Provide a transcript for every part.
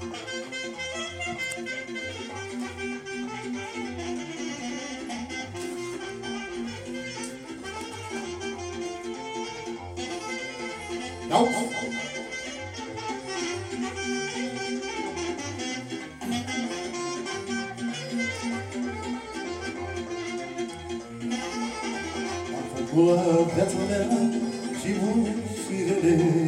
Nope. Love, that's what she wants me to do.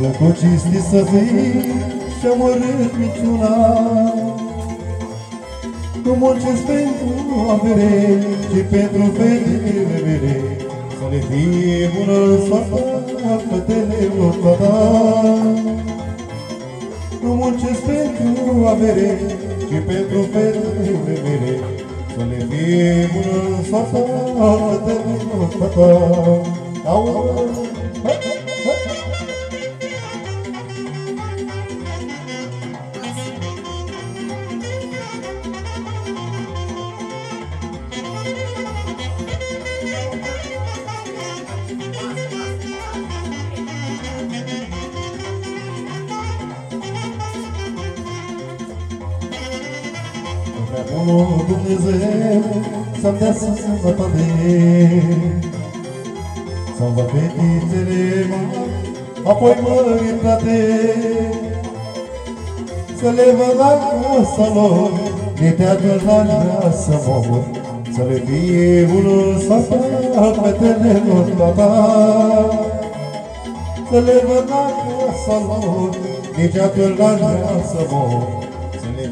A plăcut cinstit să fii și-am urât minciuna Nu muncesc pentru avere, ci pentru fetele mele Să le fie bună soarta fetele ta Nu muncesc pentru avere, ci pentru fetele mele să le fie bună soarta de ta. să-mi mari, apoi măritate Să le văd acasă lor, de teatru n-aș vrea să mor Să le fie unul sfat fetelelor tata Să le văd acasă lor, nici atunci n-aș vrea să mor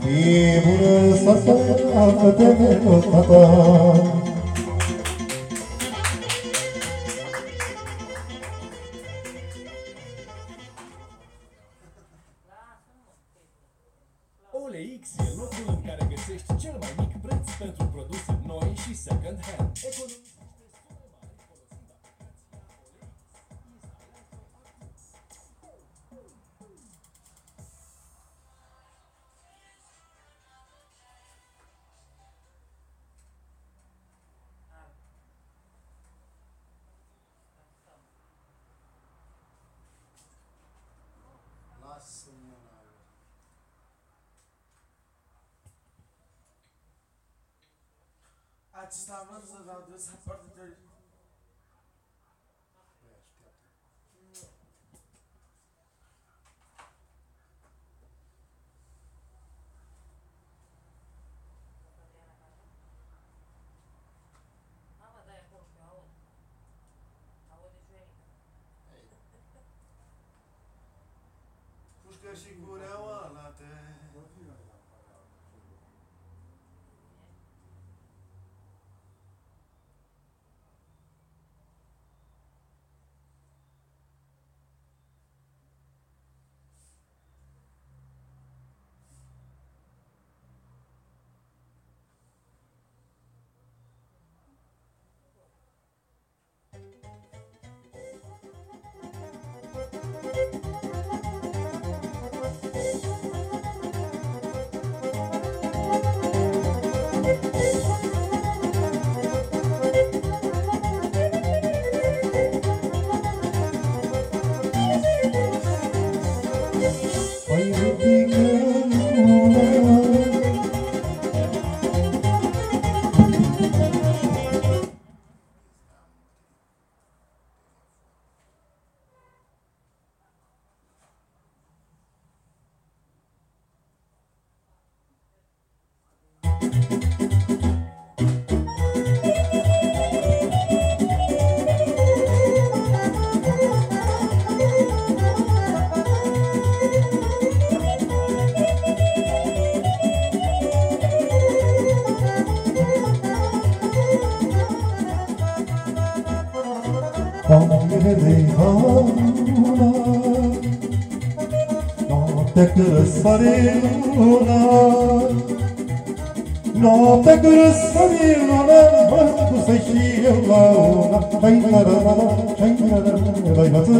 fie bună să fătele tata. OLX God surrounds about this particular Busca Chicurão a lateral. Sarıluna Nota guru sarıluna Mantu seşilavuna Şengarana Şengarana Daybatı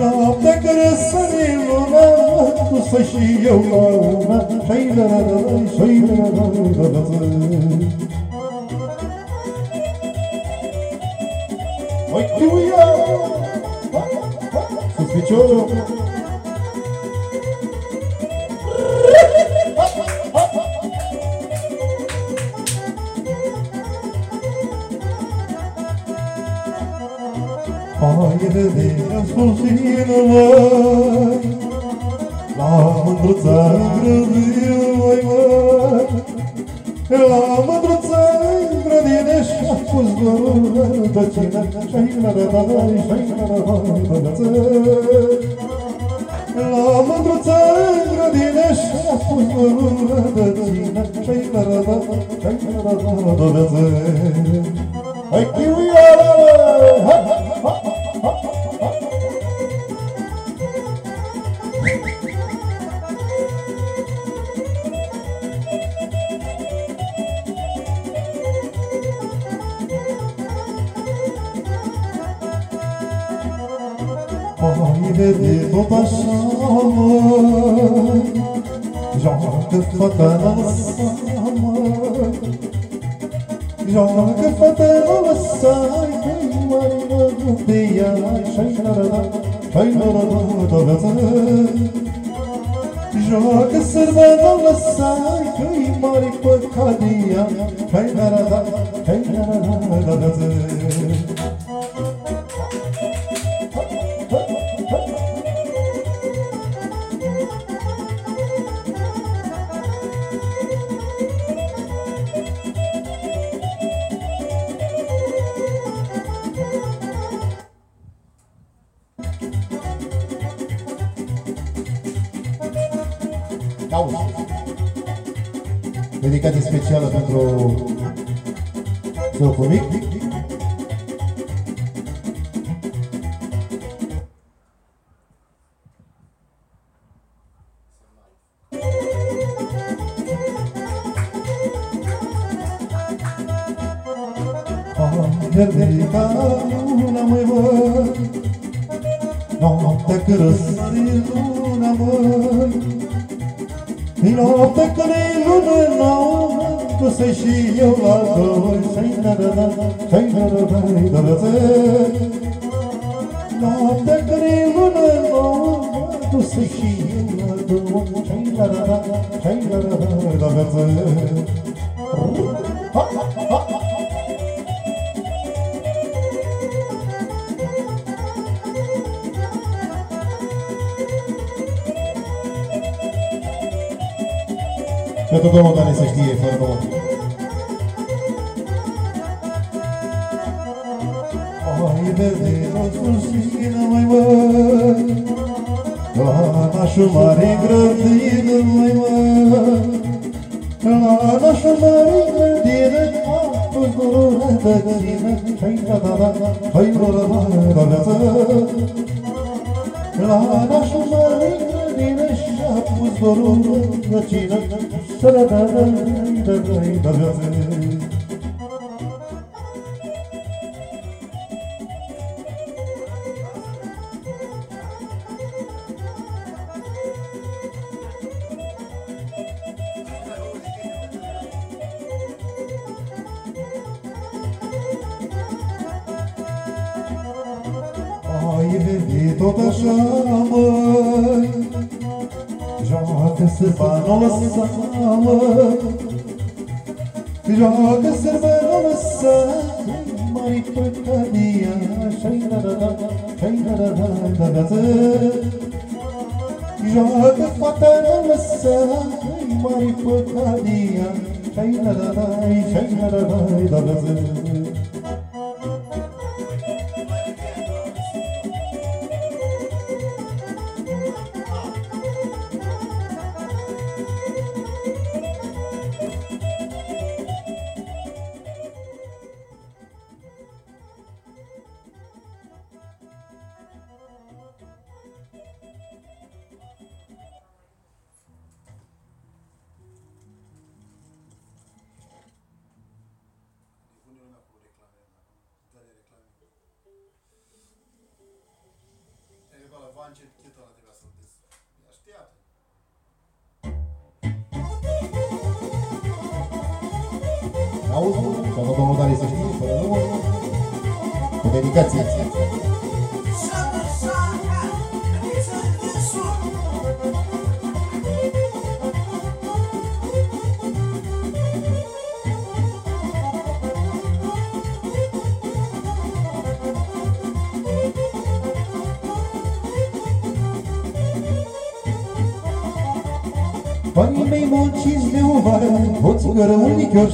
Nota guru sarıluna Mantu seşilavuna Şengarana Şengarana Daybatı Oy. Kuya Sus bir çocuk de ascultină-mă La mândruța îngrădină-mă La mândruța îngrădină Și-a pus dorul rădăcină Și-ai la la la la Și-ai la la la la La mândruța îngrădină Și-a pus dorul rădăcină Și-ai la la la Și-ai la la la la Hai, chiuia! Hai, hai, kırpmadan alsam Canımı kırpmadan alsaydım Ayrıldım diye şeylerden Şeylerden dağıtırım Joga sırmadan alsaydım Ayrıldım diye şeylerden Să-i da da da da da da Noaptea când e lună nouă Tu să și eu la doi Să-i da da da Să-i da da da da da Ha ha ha ha Pentru domnul care se știe, fără domnul. Nașul mare grădină mai mă, La nașul mare grădină, A pus dorul rădăcină, Hai da da da, hai da da da da da La nașul mare grădină, Și-a pus dorul rădăcină, Să da da da da da da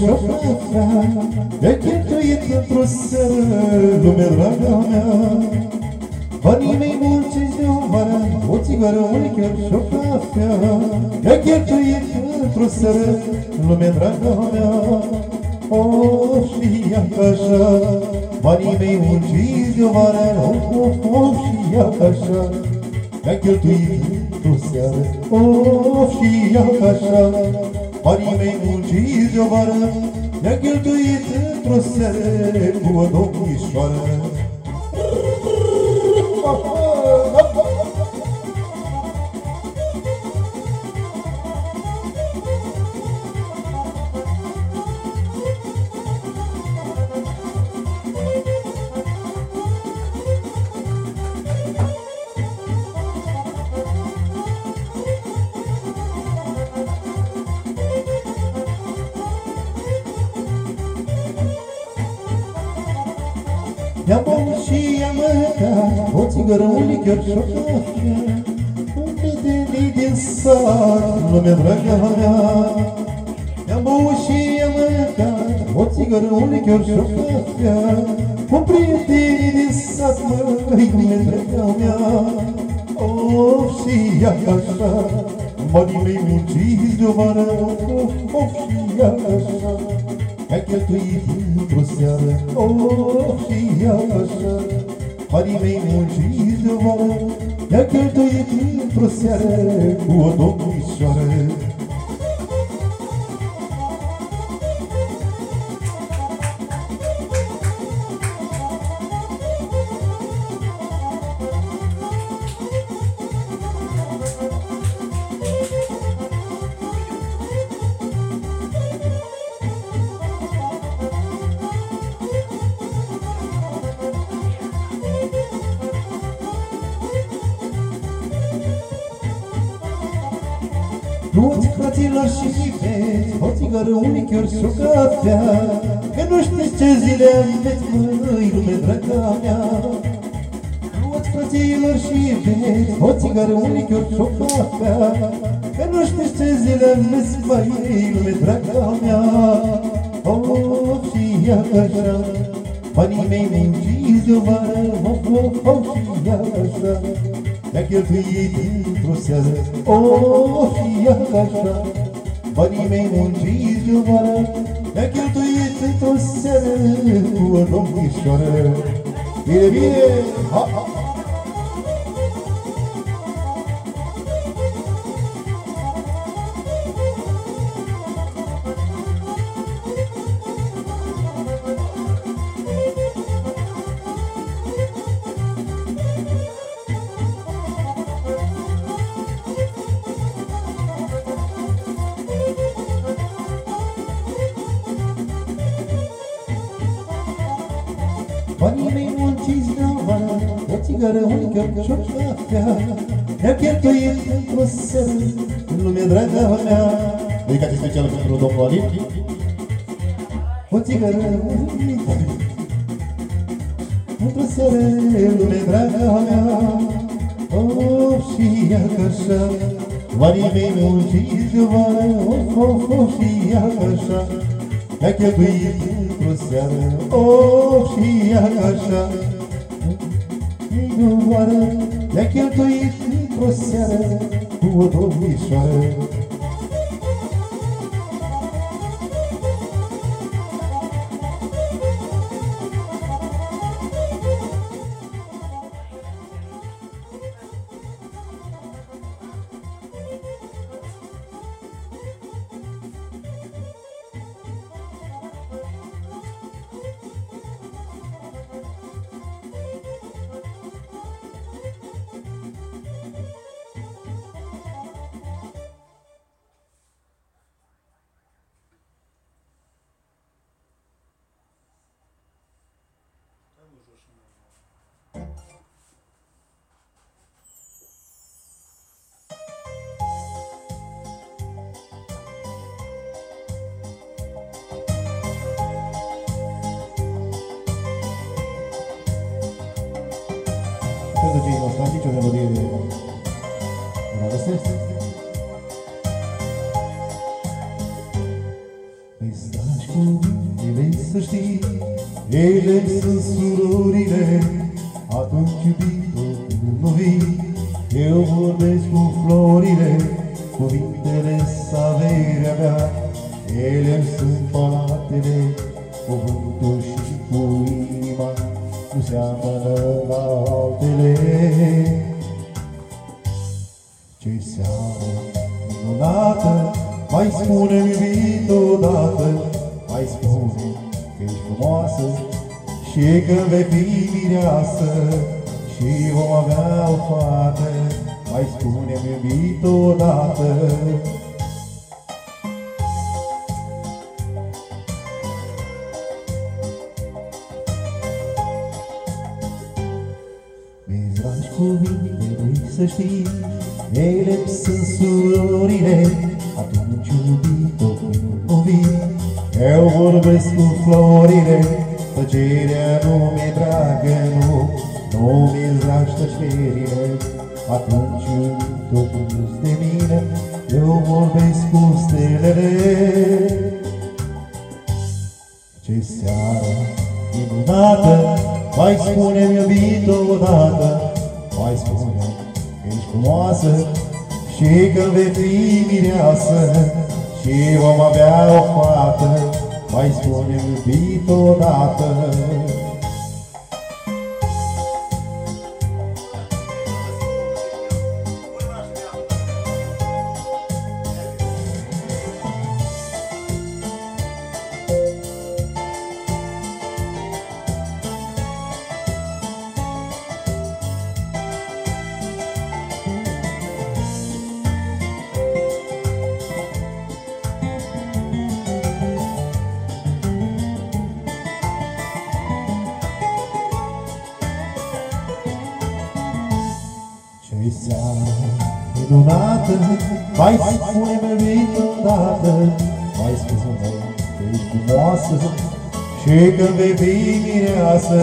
un lichior și o cafea Mi-a cheltuit într-o seară, lume draga mea. Banii mei munciți de o vară, o țigără, un lichior și o cafea Mi-a cheltuit într-o seară, lume draga mea. Oh, și ia așa Banii mei munciți de o vară, oh, oh, oh, și ia așa. Mi-a cheltuit într-o seară, oh, și ia așa Banii mei munciți de-o vară Mi-a cheltuit într-o seară cu o domnișoară gargalha Um bedeni dançar No meu gargalha Yambushi amanhã O cigarulho que eu chofia Compreender e dançar Mãe, meu gargalha Ofsia kasha Mani me mutis do varão Ofsia É que eu tô indo pro céu Ofsia kasha Mani me Як то до яких просяре у одному і știți ce zile aveți, măi, lume draga mea. Luați fraților și iubeți O țigară, un lichior și o cafea Că nu știți ce zile aveți, măi, lume draga mea. Oh, și ia așa Banii mei munciți de-o vară Of, of, of, și ia așa. Mi-a cheltuit într-o seară O, și ia așa Banii mei munciți de vară Mi-a cheltuit se tossere, tu non mi sciare, vieni, vieni, ah, ah. O cafea Mi-a cheltuit într-o seară În lume draga mea Dedicație specială pentru domnul Alin O lichior Într-o seară în lume draga mea Oh, și ia că așa Banii mei munciți vară Of, of, of, și ia că așa Mi-a cheltuit într-o seară Oh, și ia că așa vară Mi-a cheltuit într-o seară Cu o domnișoară Gracias, Mi-ți dragi cuvintele să știi, ele sunt surorile, atunci iubito nu vii. Eu vorbesc cu florile, tăcerea nu mi-e dragă, nu, nu mi-e dragi tăcerile. Atunci iubito de mine, eu vorbesc cu stelele. Ce seară minunată Mai spune-mi iubito odată Mai spune că ești frumoasă Și că vei fi mireasă Și vom avea o fată Mai spune-mi iubito odată Și că vei fi mireasă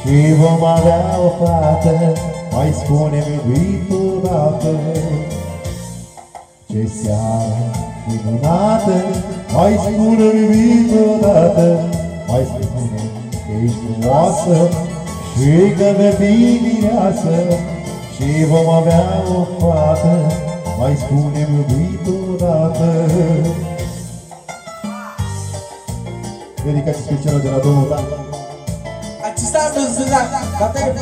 Și vom avea o fată. Mai spune-mi iubito odată. Ce seară minunată Mai spune-mi iubito odată. Mai spune că ești frumoasă Și că vei fi mireasă și vom avea o fată, mai spune-mi dedica și de la domnul Dan. Acesta nu zâna, dar te-ai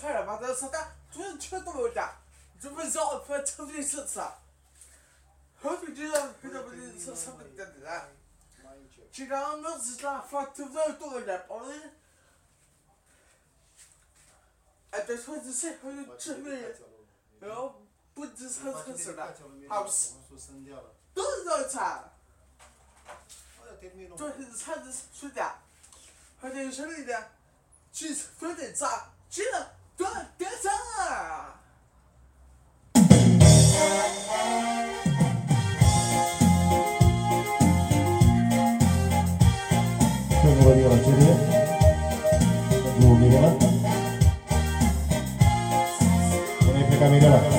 出来了嘛，他说他昨天吃都没有加，这不是叫不吃不进去吃，好久就是吃不进去吃不进去了，经常我只是发吃不到多少点，包子，哎，别说这些，好像吃不，然后不只是吃不吃了，还不是，都是这样吃，昨天菜是熟的，好像有剩的，去昨天炸。真的。 어디가 맞지? 여기가 맞다. 오늘 백감이가 맞다.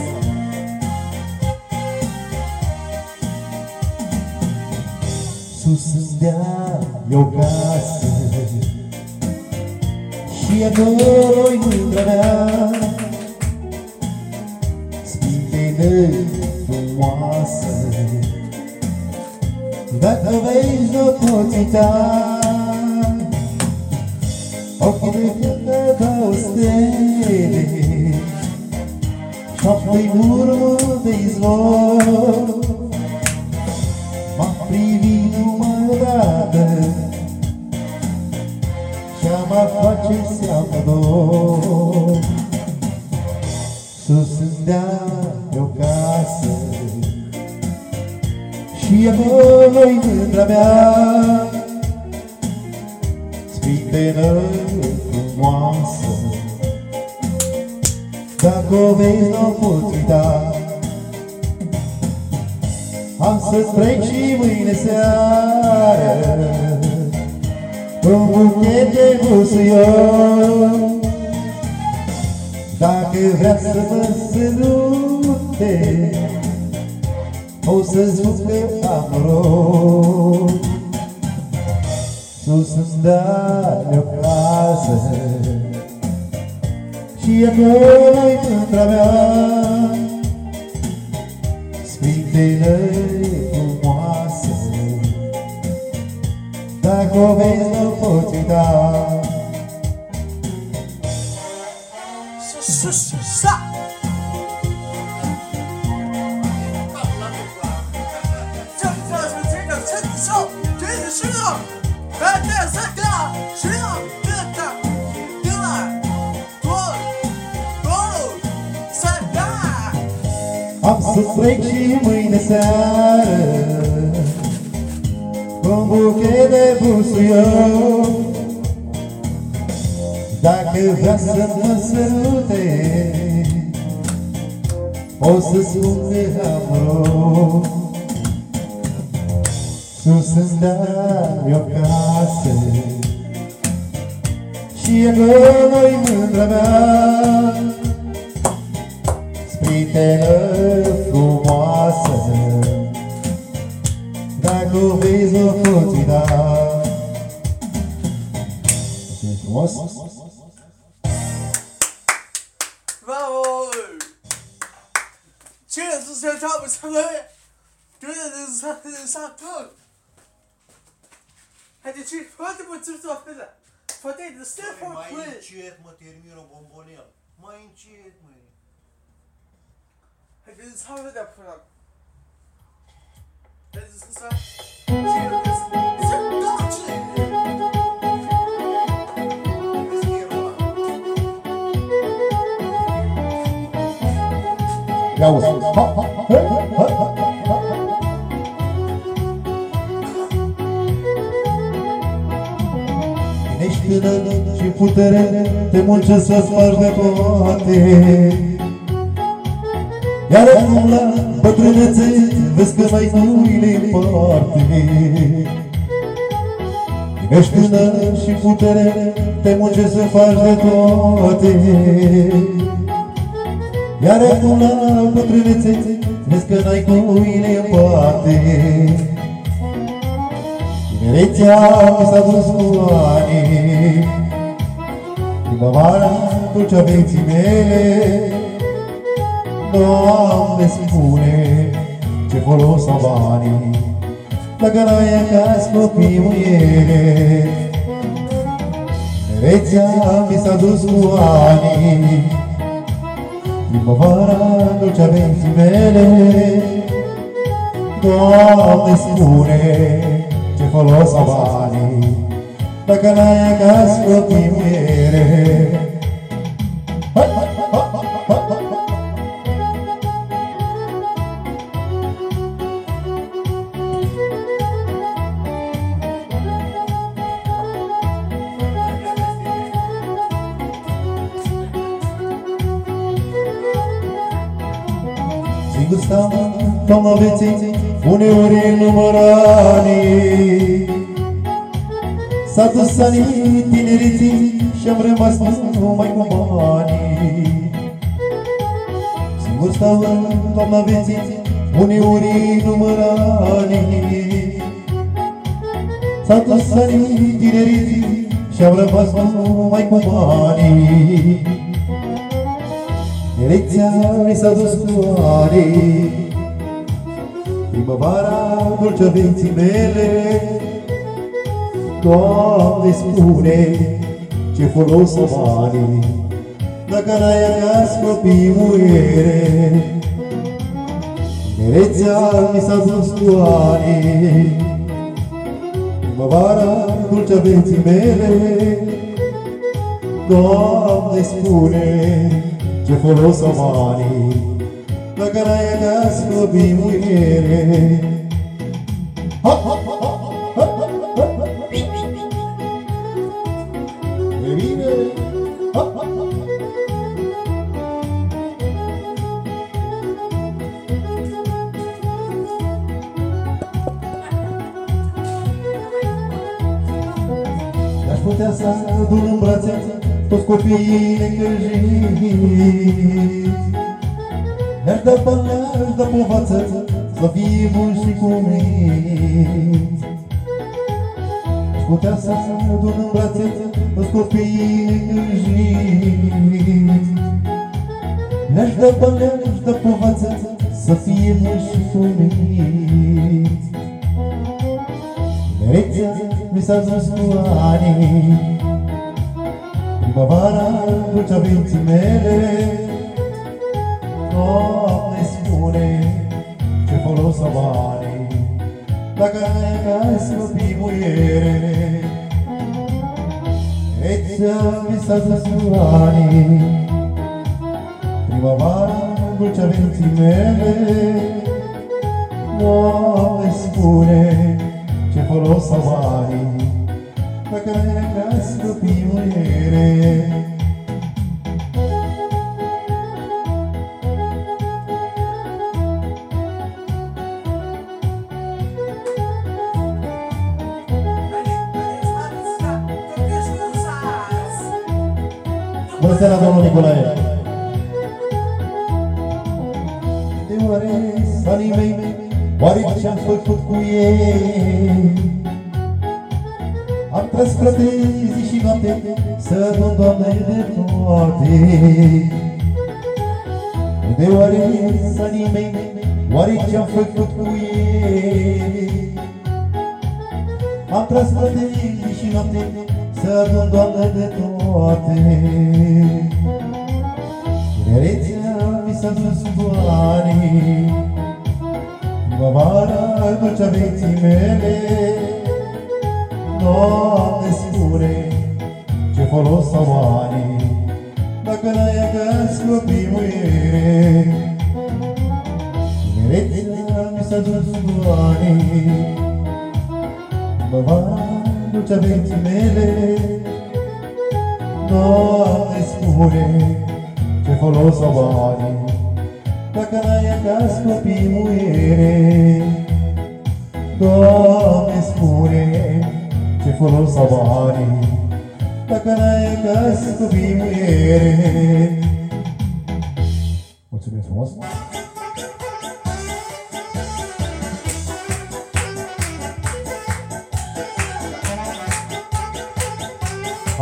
수승다 요가스 Și acolo-i mândra mea Spintele frumoasă. Dacă vezi, nu poți uita Ochii de fietă dau stele Și-apoi murmur de izvor Și-am aflat ce înseamnă dor Sus în deal o casă. Și acolo-i mândra mea. Sprintenă frumoasă. Dacă o vezi n-o poți uita. Am să-ți trec și mâine seară Un buchet de busuior Dacă vrea să mă sărute O să spun că am noroc Sus îmi dai o casă Și acolo-i mândra mea. Spintele Dacă o vezi nu poți uita Sus, sus, sus, sa!这这是这个这个手，这个是个，哎，这是个，是个，这个，对了，多，多，三个。 Am să trec și mâine seară Cu Un buchet de busuior Dacă vrea să mă sărute O să spun că am noroc Sus îmi dai o casă Și acolo-i mândra mea. Sprintenă frumoasă العدل في نفوسنا Bravo! Cheers to the top of the Cheers to the top of Hadi çık, hadi bu tür sohbete. Fatih, the step for please. Mayın çiğ etme, termiyorum bombonu yap. Mayın çiğ etme. Hadi sohbet yapalım. Ia uzi Ha, ha, ha, ha, ha, ha. Ești tânăr și putere Te muncești să spargi de toate Iar acum la bătrânețe Vezi că mai nu-i parte Ești tânăr și putere Te muncești să faci de toate. Iar acum la bătrânețe Vezi că n-ai cuile în parte Tinerețea mi s-a dus cu ani Primăvara dulcea vieții mele Doamne spune ce folos au banii Dacă n-ai acasă copii muiere Tinerețea mi s-a dus cu ani Primăvara dulcea vieții mele. Doamne spune ce folos au banii Dacă n-ai acasă copii muiere vieții, uneori în număranii. S-a dus anii tineriții și-am rămas numai cu banii. Singur stau în toamna vieții, uneori în număranii. S-a dus anii tineriții și-am rămas numai cu banii. Elecția mi s-a dus cu ani primăvara dulce vieții mele. Doamne, spune ce folos o banii, dacă n-ai acas copii muiere. Merețea mi s-a dus cu ani, primăvara dulcea vieții mele. Doamne, spune ce folos o banii, Păcăraia slăbi muiere Aș putea să adun în brațe toți copiii necăjiți de bălăși, de povăță Să fii bun și cu minți. Putea să mă dun în brațe Îți copiii îngrijiți Leși de bălăși, de povăță Să fii bun și cu minți. Merețea mi s-a zis cu anii. Primăvara dulcea vieții mele. Oh. bune ce folosa banii Dacă ai acasă copii muiere E ți-a visat ani Primăvara dulcea vieții mele Doamne spune ce folos am banii Dacă ai acasă copii muiere They were in sunny May,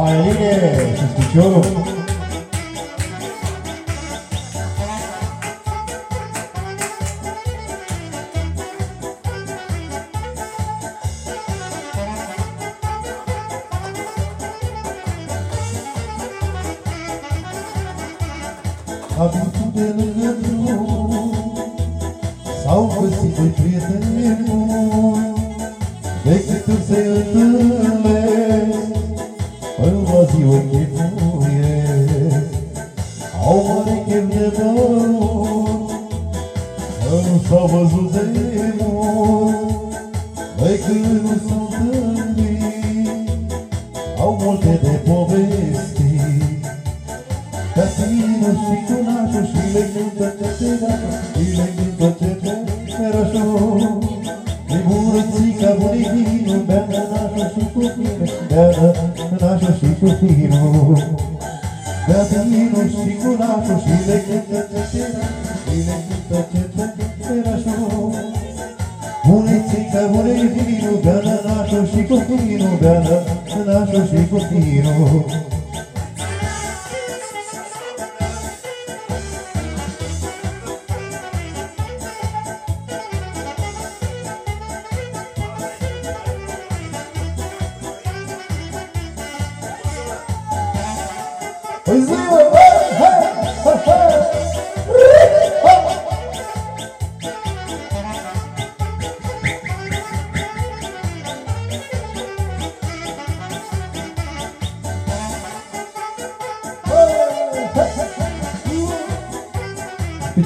Alegre, se escuchó.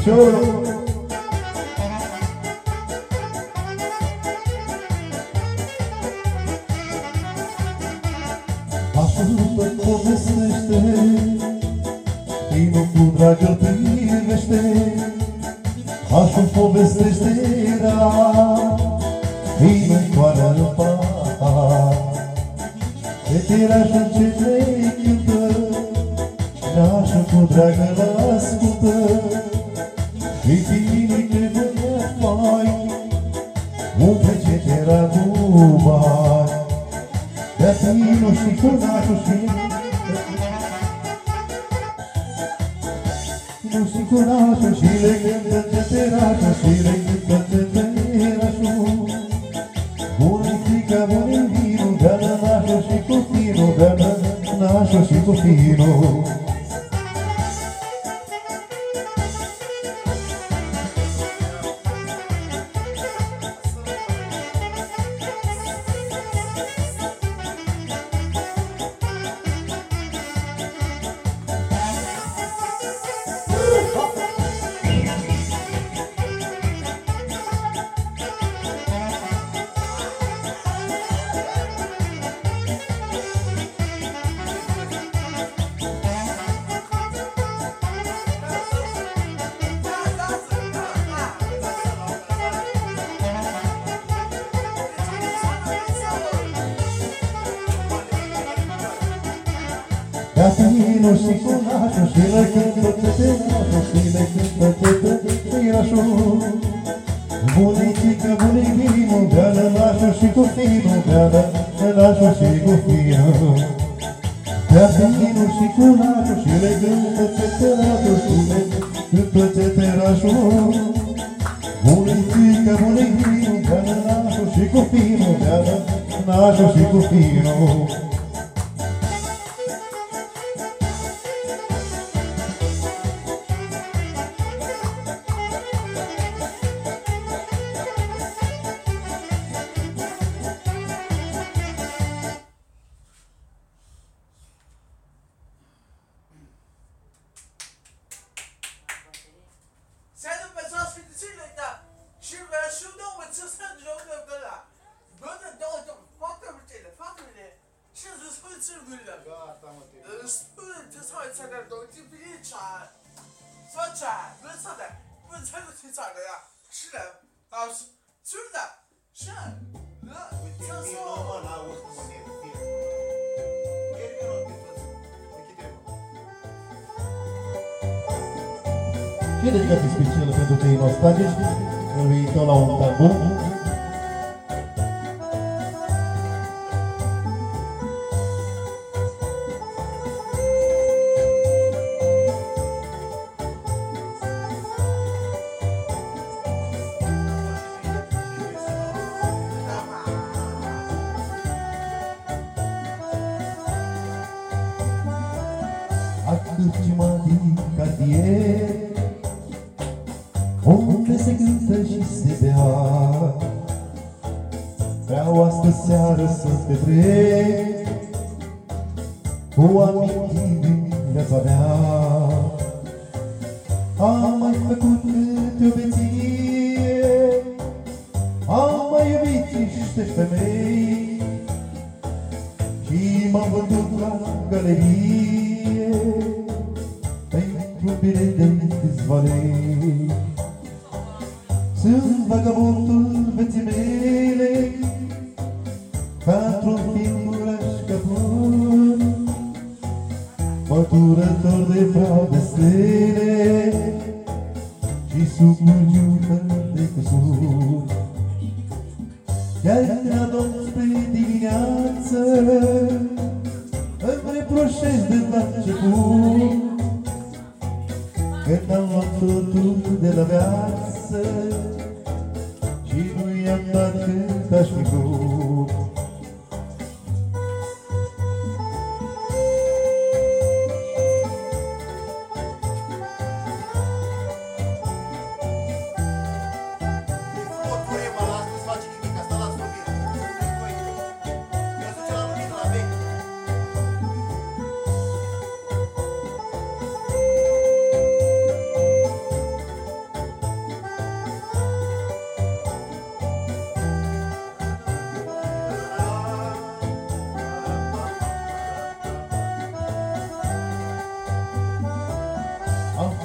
Sure. vino și curajul Și le cântă câte brașul Și le cântă te firașul Bunicică, bunimimu Beală lașul și cu finul Beală lașul și cu finul Bea vinul și curajul Și le cântă te brașul Și le cântă câte brașul Bunicică, bunimimu Beală lașul și cu finul Beală lașul și cu finul victima din é. cartier Unde se cântă de se bea Vreau astă o să-ți petrec Cu amintiri din viața mea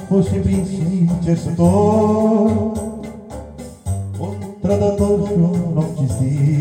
possibilmente estou. Contra da dor, não desistir.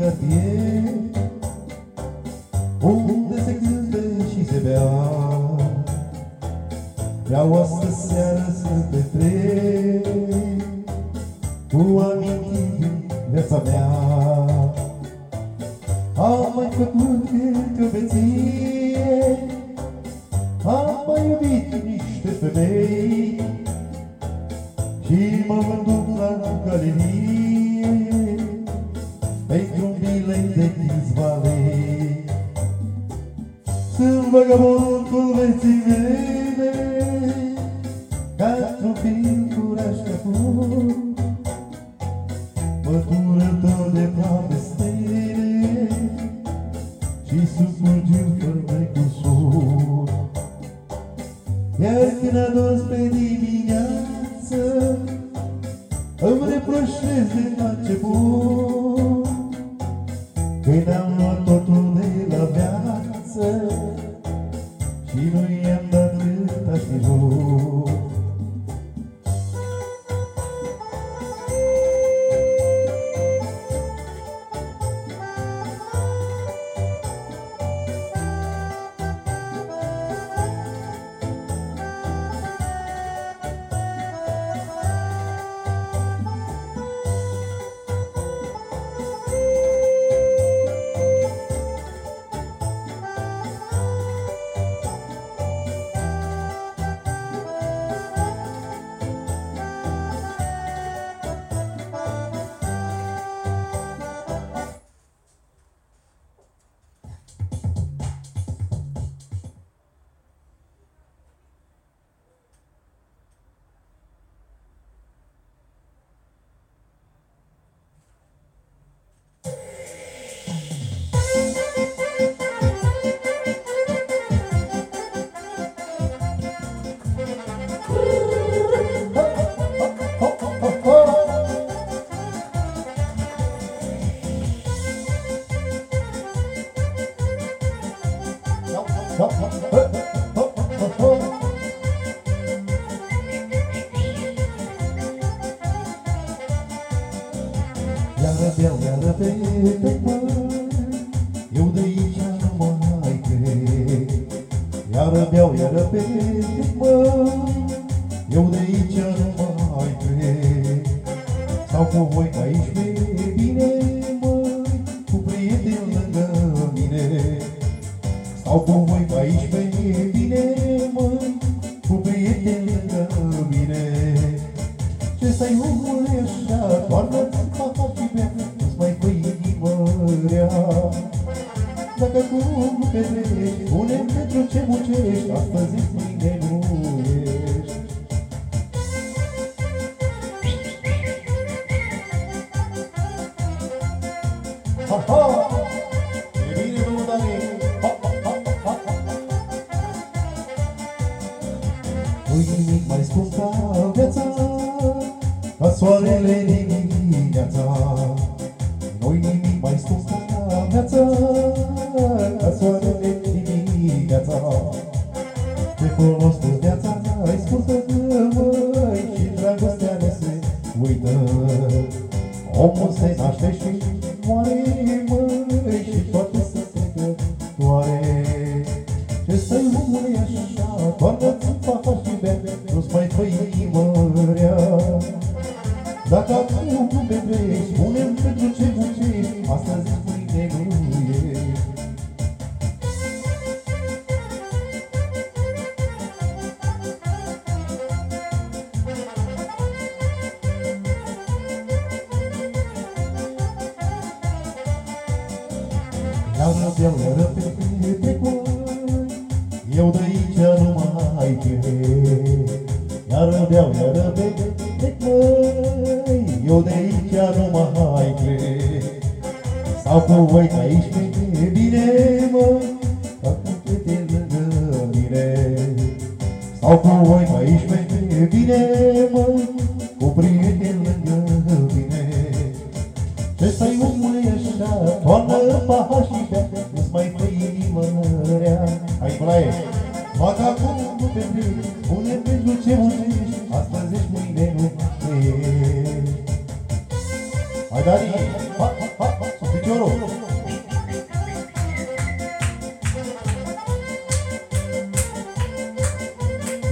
cabeça muito mais contar.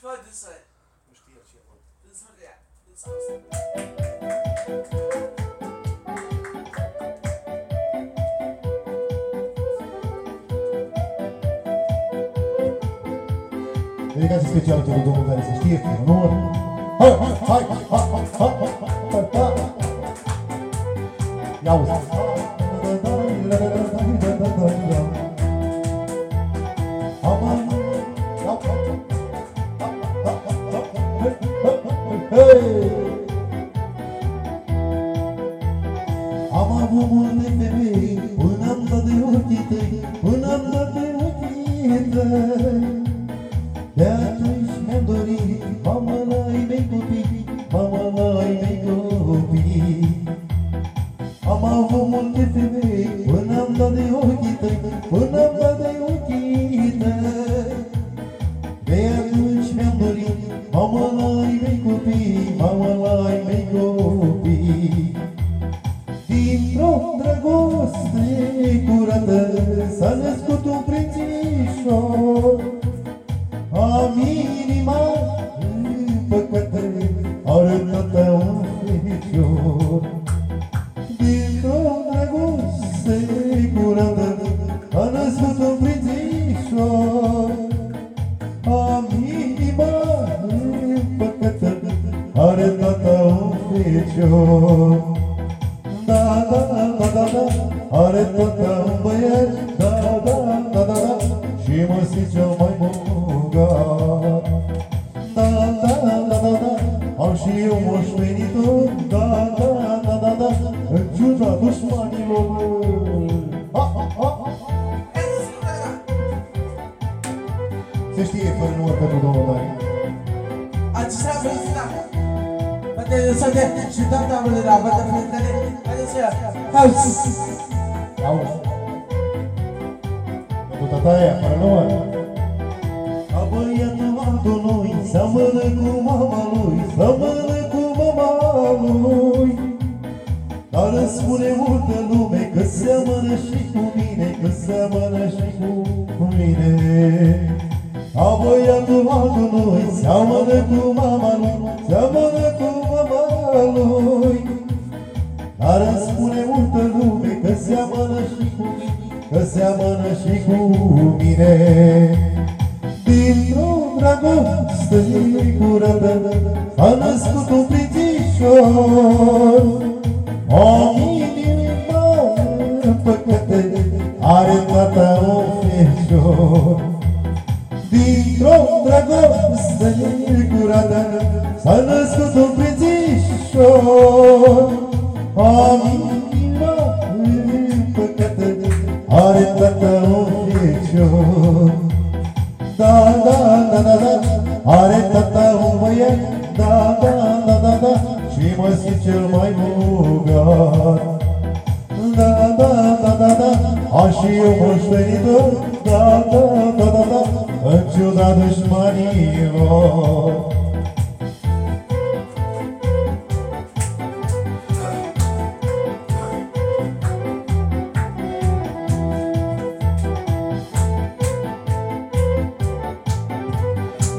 Try this side. Which the actually one? This one, yeah. This house. Delegacja specjalna do domu teraz na sztywki. Numer. Hej, hej, hej, hej. Și eu moștenitor. Da, da, da, da, da În ciuda dușmanilor. Ha, ha, ha. Se știe fără număr pentru domnul Dani Acesta a fost da. Poate să te și doamna mă la poate fetele. Poate să house. Auzi Pentru tataia, fără număr. A băiatul altul noi Seamănă cu mama lui Seamănă cu mama lui Dar îmi spune multă lume Că seamănă și cu mine Că seamănă și cu mine. A băiatul altul noi Seamănă cu mama lui Seamănă cu mama lui. Dar îmi spune multă lume că seamănă și cu mine Că seamănă și cu mine. Dintr-o dragoste curată S-a născut un prințișor Senhor, homem de mão, arepata o fechou. Dintr-o dragost sigurată, S-a născut un prințișor. Amin din. Da, da, da, da, da, cel mai bogat. Da, da, da, da, da Am și eu moștenitor. Da, da, da, da, da În ciuda dușmanilor.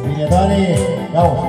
Bine, Dani, ia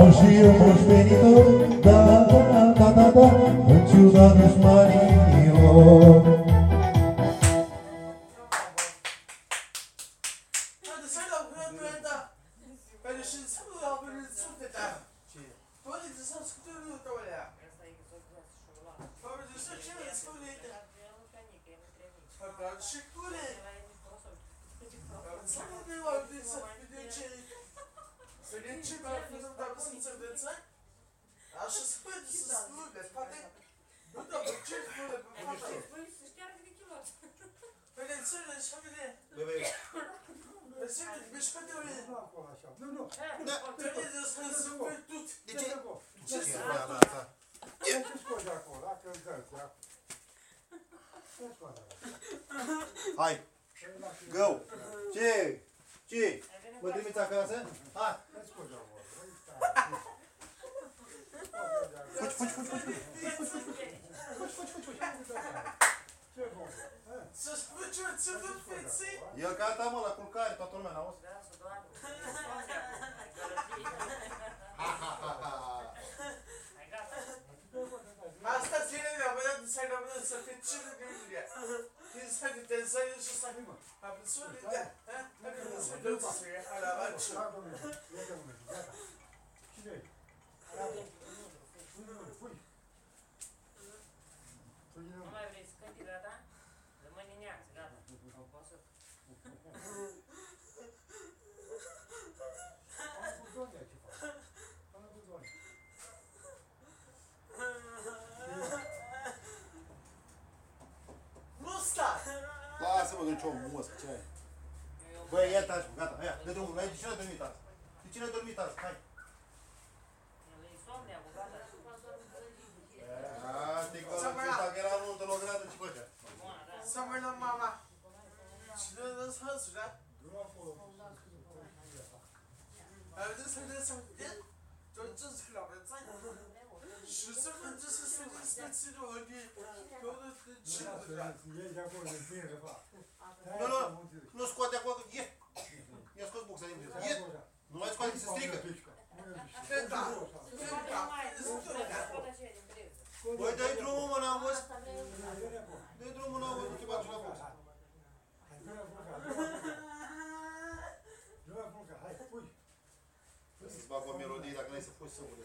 aos irmãos benignos. Non, non. Da. De ce? De ce? Da, da, da. Ce scoți de acolo? La căldăți, la... Ce scoți acolo? Hai! Go! Ce? Ce? Mă trimiți acasă? Hai! não não não não Fugi, fugi, fugi, fugi! Fugi, fugi, fugi! Fugi, fugi, fugi! Să ce, ce vă feți? E gata, mă, la culcare, toată lumea n-auzi. Da, să doară. Asta ține de abia de să rămână să fie ce de gândirea. Din să te tensai și să fii mă. Am văzut de da. Să dă-ți să ia la vaciu. Cine e? nicio musc, ce ai? Băi, ia taci, gata, ia, dă drumul, de cine dormit azi? De cine dormit azi? Hai! Să mă mama! Cine a dus hăsul, da? Nu a fost. Ai văzut să-mi dă să-mi dă? Tu-ai ce-ți scrie la prețani? 저쪽은 저서 스마트로 어디 그거는 친구들아 não não não escolhe a coisa e e as coisas boas aí mesmo e não é escolhe se estica foi dentro uma na moça. Dentro uma na moça que bate na boca não é boca fui. Esses bagulho da Gleice foi sobre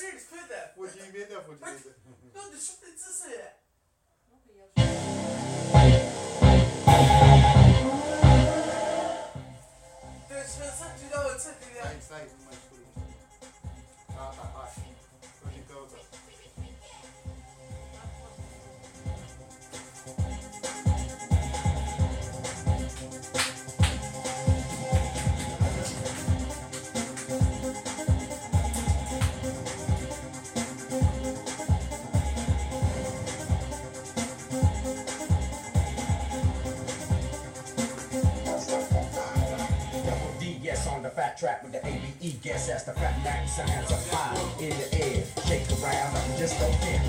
我听一遍的，我听一遍的，那你是不是支持的？对，上次就让我次的了。现在是出去，打二。Fat track with the ABE. Guess that's the fat Mac sounds up high in the air. Shake around, nothing just don't care.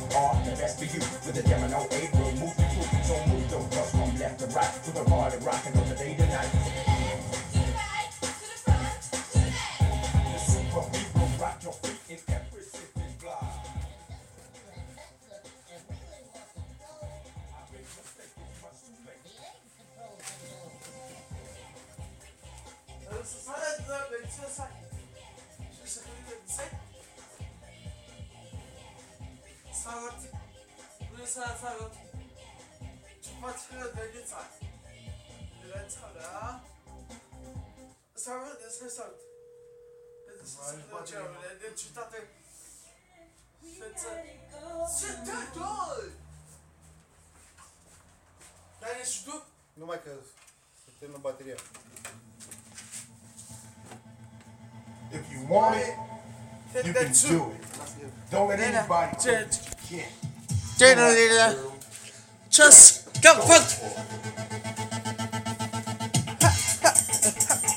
We are the best for you with the demo no. We'll move you through. So move those bus from left to right. With the party rocking on the day to night. If you want it, you can do it. Don't let anybody judge. it. Just come fuck.